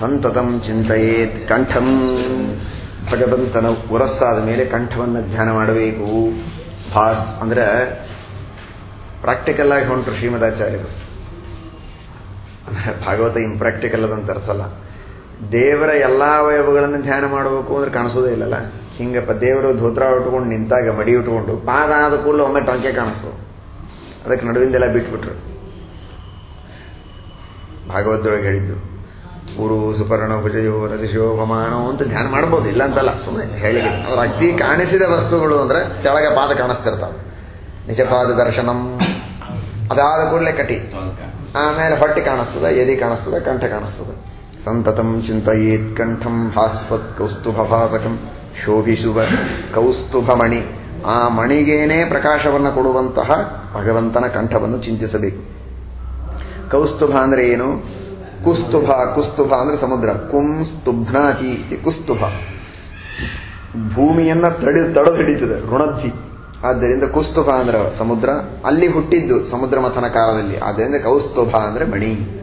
ಸಂತತಂ ಚಿಂತೆಯೇತ್ ಕಂಠಂ. ಭಗವಂತನ ಉರಸ್ಸಾದ ಮೇಲೆ ಕಂಠವನ್ನು ಧ್ಯಾನ ಮಾಡಬೇಕು. ಭಾಸ್ ಅಂದ್ರೆ ಪ್ರಾಕ್ಟಿಕಲ್ ಆಗಿ ಹೊಂಟರು ಶ್ರೀಮದಾಚಾರ್ಯರು. ಭಾಗವತ ಇಂಪ್ರಾಕ್ಟಿಕಲ್ ಅದಂತ ಅರ್ಥಲ್ಲ ದೇವರ ಎಲ್ಲಾ ಅವಯವಗಳನ್ನು ಧ್ಯಾನ ಮಾಡಬೇಕು ಅಂದ್ರೆ ಕಾಣಿಸೋದೇ ಇಲ್ಲಲ್ಲ. ಹಿಂಗಪ್ಪ ದೇವರು ಧೋತ್ರ ಉಟ್ಕೊಂಡು ನಿಂತಾಗ ಮಡಿ ಉಟ್ಕೊಂಡು ಪಾದ ಆದ ಕೂಡಲೇ ಒಮ್ಮೆ ಟೊಂಕೆ ಕಾಣಿಸ್ತು. ಅದಕ್ಕೆ ನಡುವಿಂದೆಲ್ಲ ಬಿಟ್ಬಿಟ್ರು. ಭಾಗವತದೊಳಗೆ ಹೇಳಿದ್ದು. ಗುರು ಸುಪರ್ಣ ಭುಜಯೋ ಭಮಾನೋ ಅಂತ ಧ್ಯಾನ ಮಾಡ್ಬೋದು, ಇಲ್ಲ ಅಂತಲ್ಲ ಸುಮ್ಮನೆ ಹೇಳಿದೆ ಅವ್ರ ಅಗ್ನಿ ಕಾಣಿಸಿದ ವಸ್ತುಗಳು ಅಂದ್ರೆ ಕೆಳಗೆ ಪಾದ ಕಾಣಿಸ್ತಿರ್ತಾವೆ. ನಿಜಪಾದ ದರ್ಶನಂ. ಅದಾದ ಕೂಡಲೇ ಕಟಿ. ಆಮೇಲೆ ಹೊಟ್ಟೆ ಕಾಣಿಸ್ತದೆ, ಎದಿ ಕಾಣಿಸ್ತದೆ, ಕಂಠ ಕಾಣಿಸ್ತದೆ. ಸಂತತಂ ಚಿಂತೆಯೇತ್ ಕಂಠಂ ಹಾಸ್ವತ್ ಕೌಸ್ತುಭ ಭಾಸಕಂ ಶೋಭಿಸುವ ಕೌಸ್ತುಭ ಮಣಿ ಆ ಮಣಿಗೇನೆ ಪ್ರಕಾಶವನ್ನು ಕೊಡುವಂತಹ ಭಗವಂತನ ಕಂಠವನ್ನು ಚಿಂತಿಸಬೇಕು. ಕೌಸ್ತುಭ ಅಂದ್ರೆ ಏನು? ಕುಸ್ತುಭ ಕುಸ್ತುಭ ಅಂದ್ರೆ ಸಮುದ್ರ. ಕುಂ ಸ್ತುಭ್ನಾತಿ ಇತಿ ಕುಸ್ತುಭ. ಭೂಮಿಯನ್ನ ತಡೆ ತಡೆದು ಹಿಡಿತದೆ ಋಣದ್ಧಿ. ಆದ್ದರಿಂದ ಕುಸ್ತುಭ ಅಂದ್ರೆ ಸಮುದ್ರ. ಅಲ್ಲಿ ಹುಟ್ಟಿದ್ದು ಸಮುದ್ರ ಮಥನ ಕಾಲದಲ್ಲಿ. ಆದ್ದರಿಂದ ಕೌಸ್ತುಭ ಅಂದ್ರೆ ಮಣಿ.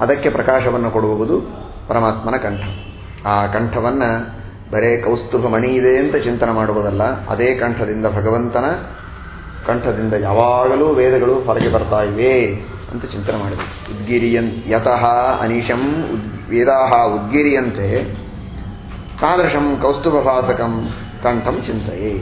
ಅದಕ್ಕೆ ಪ್ರಕಾಶವನ್ನು ಕೊಡುವುದು ಪರಮಾತ್ಮನ ಕಂಠ. ಆ ಕಂಠವನ್ನ ಬರೇ ಕೌಸ್ತುಭ ಮಣಿ ಇದೆ ಅಂತ ಚಿಂತನೆ ಮಾಡುವುದಲ್ಲ, ಅದೇ ಕಂಠದಿಂದ ಭಗವಂತನ ಕಂಠದಿಂದ ಯಾವಾಗಲೂ ವೇದಗಳು ಹೊರಗೆ ಬರ್ತಾ ಇವೆ. ಅಂತ ಚಿಂತನೆ ಮಾಡಬೇಕು ಉದ್ಗಿರಿಯನ್ ಯತಃ ಅನಿಶಂ ವೇದಾಹ ಉದ್ಗಿರಿಯಂತೆ ತಾದೃಶಂ ಕೌಸ್ತುಭ ಭಾಸಕಂ ಕಂಠಂ ಚಿಂತೆಯೇ